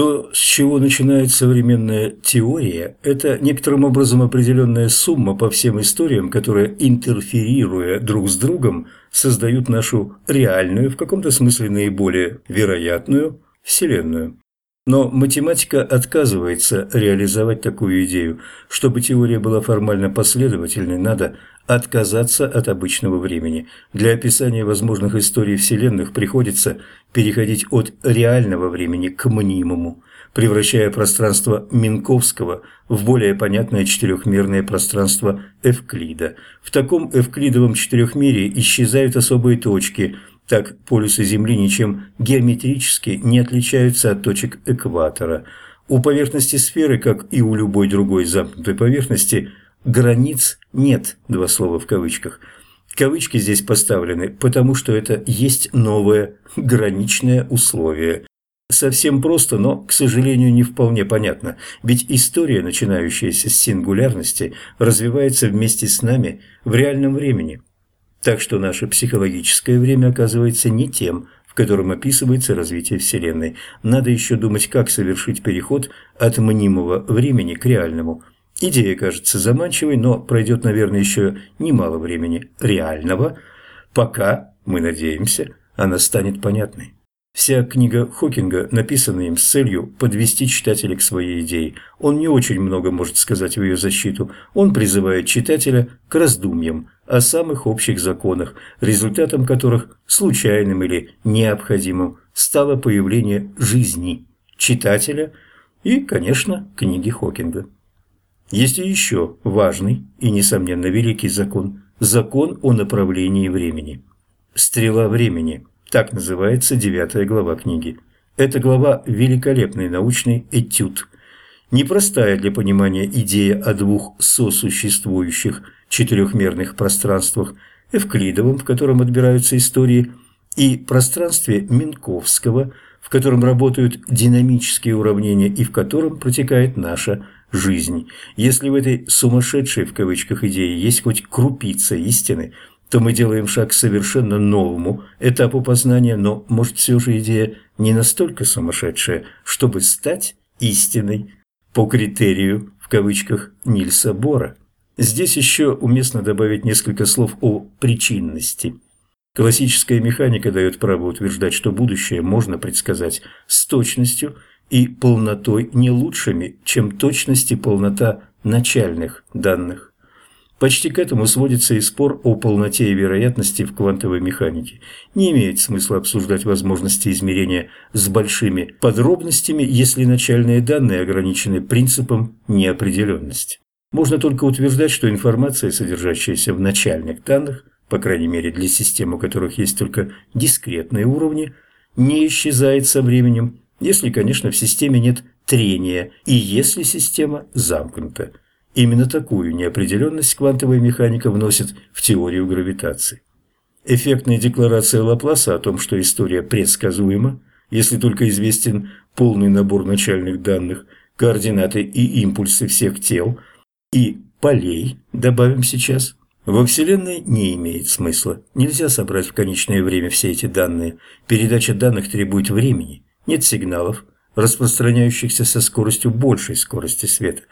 То, с чего начинает современная теория, это некоторым образом определенная сумма по всем историям, которые, интерферируя друг с другом, создают нашу реальную, в каком-то смысле наиболее вероятную, Вселенную. Но математика отказывается реализовать такую идею. Чтобы теория была формально последовательной, надо отказаться от обычного времени. Для описания возможных историй вселенных приходится переходить от реального времени к мнимому, превращая пространство Минковского в более понятное четырехмерное пространство Эвклида. В таком эвклидовом четырехмерии исчезают особые точки – так полюсы Земли ничем геометрически не отличаются от точек экватора. У поверхности сферы, как и у любой другой замкнутой поверхности, Границ нет, два слова в кавычках. Кавычки здесь поставлены, потому что это есть новое граничное условие. Совсем просто, но, к сожалению, не вполне понятно, ведь история, начинающаяся с сингулярности, развивается вместе с нами в реальном времени. Так что наше психологическое время оказывается не тем, в котором описывается развитие Вселенной. Надо еще думать, как совершить переход от мнимого времени к реальному – Идея кажется заманчивой, но пройдет, наверное, еще немало времени реального, пока, мы надеемся, она станет понятной. Вся книга Хокинга написана им с целью подвести читателя к своей идее. Он не очень много может сказать в ее защиту. Он призывает читателя к раздумьям о самых общих законах, результатом которых, случайным или необходимым, стало появление жизни читателя и, конечно, книги Хокинга. Есть и еще важный и, несомненно, великий закон – закон о направлении времени. «Стрела времени» – так называется девятая глава книги. Эта глава – великолепный научный этюд. Непростая для понимания идея о двух сосуществующих четырехмерных пространствах – Эвклидовом, в котором отбираются истории, и пространстве Минковского, в котором работают динамические уравнения и в котором протекает наша жизнь. Если в этой «сумасшедшей» в кавычках идее есть хоть крупица истины, то мы делаем шаг к совершенно новому этапу познания, но, может, все же идея не настолько сумасшедшая, чтобы стать истиной по критерию, в кавычках, Нильса Бора. Здесь еще уместно добавить несколько слов о причинности. Классическая механика дает право утверждать, что будущее можно предсказать с точностью – и полнотой не лучшими, чем точность и полнота начальных данных. Почти к этому сводится и спор о полноте и вероятности в квантовой механике. Не имеет смысла обсуждать возможности измерения с большими подробностями, если начальные данные ограничены принципом неопределенности. Можно только утверждать, что информация, содержащаяся в начальных данных, по крайней мере для систем, у которых есть только дискретные уровни, не исчезает со временем если, конечно, в системе нет трения и если система замкнута. Именно такую неопределенность квантовая механика вносит в теорию гравитации. Эффектная декларация Лапласа о том, что история предсказуема, если только известен полный набор начальных данных, координаты и импульсы всех тел и полей, добавим сейчас, во Вселенной не имеет смысла. Нельзя собрать в конечное время все эти данные. Передача данных требует времени – нет сигналов, распространяющихся со скоростью большей скорости света,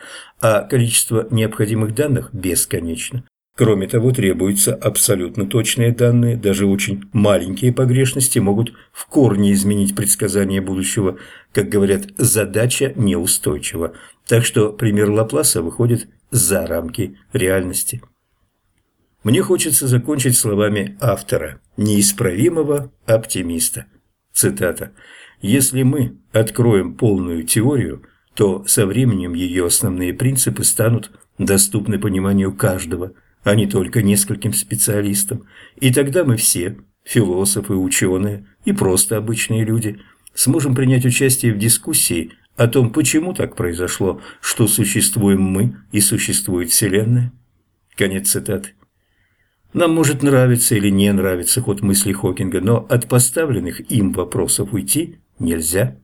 а количество необходимых данных бесконечно. Кроме того, требуются абсолютно точные данные, даже очень маленькие погрешности могут в корне изменить предсказание будущего. Как говорят, задача неустойчива. Так что пример Лапласа выходит за рамки реальности. Мне хочется закончить словами автора, неисправимого оптимиста. Цитата. Если мы откроем полную теорию, то со временем ее основные принципы станут доступны пониманию каждого, а не только нескольким специалистам. И тогда мы все, философы, ученые и просто обычные люди, сможем принять участие в дискуссии о том, почему так произошло, что существуем мы и существует Вселенная. Конец цитаты. Нам может нравиться или не нравиться ход мыслей Хокинга, но от поставленных им вопросов уйти нельзя.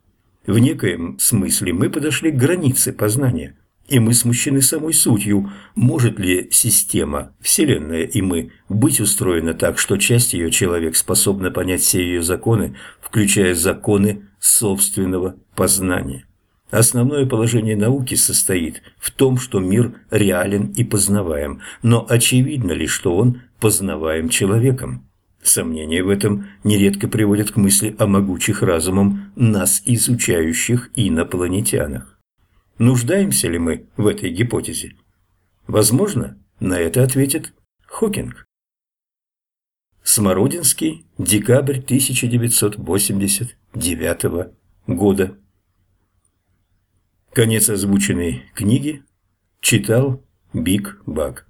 В некоем смысле мы подошли к границе познания, и мы смущены самой сутью. Может ли система, Вселенная и мы, быть устроена так, что часть ее человек способна понять все ее законы, включая законы собственного познания? Основное положение науки состоит в том, что мир реален и познаваем, но очевидно ли, что он познаваем человеком? Сомнения в этом нередко приводят к мысли о могучих разумом нас изучающих инопланетянах. Нуждаемся ли мы в этой гипотезе? Возможно, на это ответит Хокинг. Смородинский, декабрь 1989 года. Конец озвученной книги читал Биг Баг.